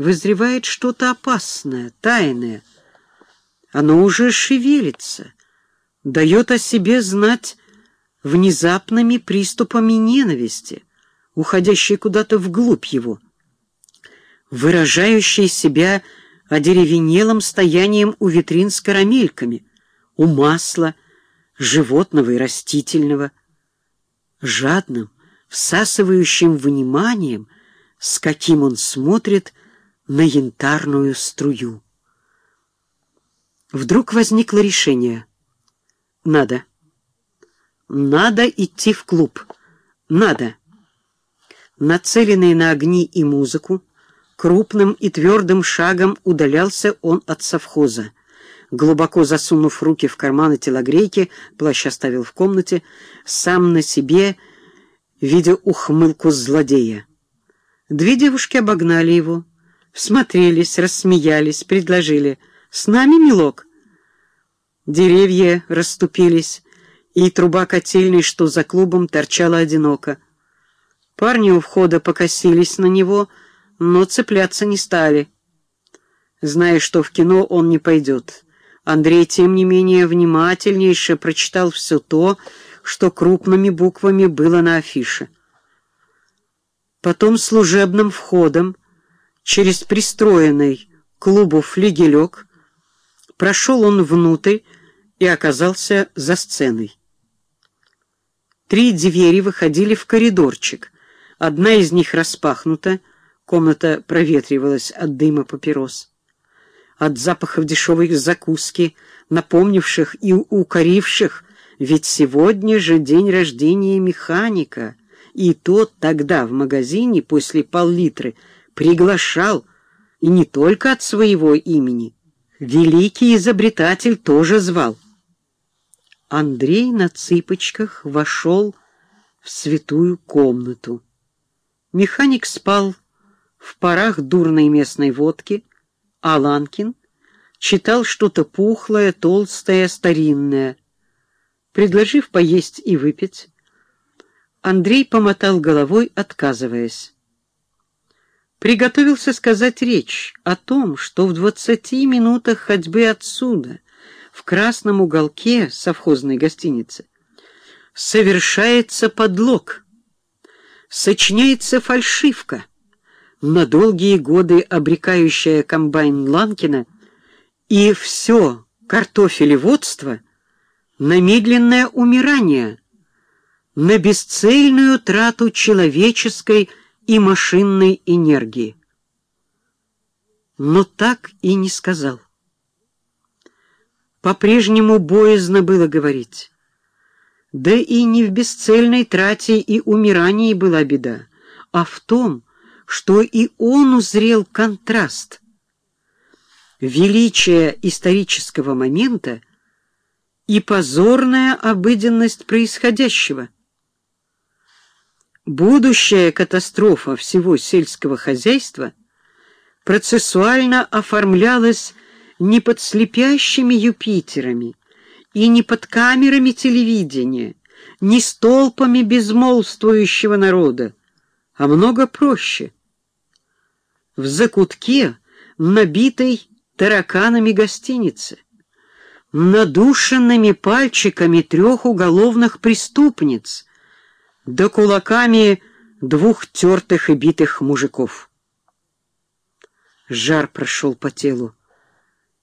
вызревает что-то опасное, тайное. Оно уже шевелится, дает о себе знать внезапными приступами ненависти, уходящей куда-то вглубь его, выражающей себя одеревенелым стоянием у витрин с карамельками, у масла, животного и растительного, жадным, всасывающим вниманием, с каким он смотрит на янтарную струю. Вдруг возникло решение. Надо. Надо идти в клуб. Надо. Нацеленный на огни и музыку, крупным и твердым шагом удалялся он от совхоза. Глубоко засунув руки в карманы телогрейки, плащ оставил в комнате, сам на себе, видя ухмылку злодея. Две девушки обогнали его, всмотрелись, рассмеялись, предложили «С нами, милок?» Деревья расступились, и труба котельной, что за клубом, торчала одиноко. Парни у входа покосились на него, но цепляться не стали. Зная, что в кино он не пойдет, Андрей, тем не менее, внимательнейше прочитал все то, что крупными буквами было на афише. Потом служебным входом, через пристроенный клубу флигелек, прошел он внутрь и оказался за сценой. Три двери выходили в коридорчик. Одна из них распахнута, комната проветривалась от дыма папирос. От запахов дешевой закуски, напомнивших и укоривших, ведь сегодня же день рождения механика, и тот тогда в магазине после пол-литры приглашал, и не только от своего имени. Великий изобретатель тоже звал. Андрей на цыпочках вошел в святую комнату. Механик спал в парах дурной местной водки, а Ланкин читал что-то пухлое, толстое, старинное. Предложив поесть и выпить, Андрей помотал головой, отказываясь. Приготовился сказать речь о том, что в двадцати минутах ходьбы отсюда — в красном уголке совхозной гостиницы совершается подлог, сочиняется фальшивка, на долгие годы обрекающая комбайн Ланкина, и все картофелеводство на медленное умирание, на бесцельную трату человеческой и машинной энергии. Но так и не сказал. По-прежнему боязно было говорить. Да и не в бесцельной трате и умирании была беда, а в том, что и он узрел контраст. Величие исторического момента и позорная обыденность происходящего. Будущая катастрофа всего сельского хозяйства процессуально оформлялась не под слепящими Юпитерами и не под камерами телевидения, не столпами безмолвствующего народа, а много проще. В закутке, набитой тараканами гостиницы, надушенными пальчиками трех уголовных преступниц, да кулаками двух тертых и битых мужиков. Жар прошел по телу.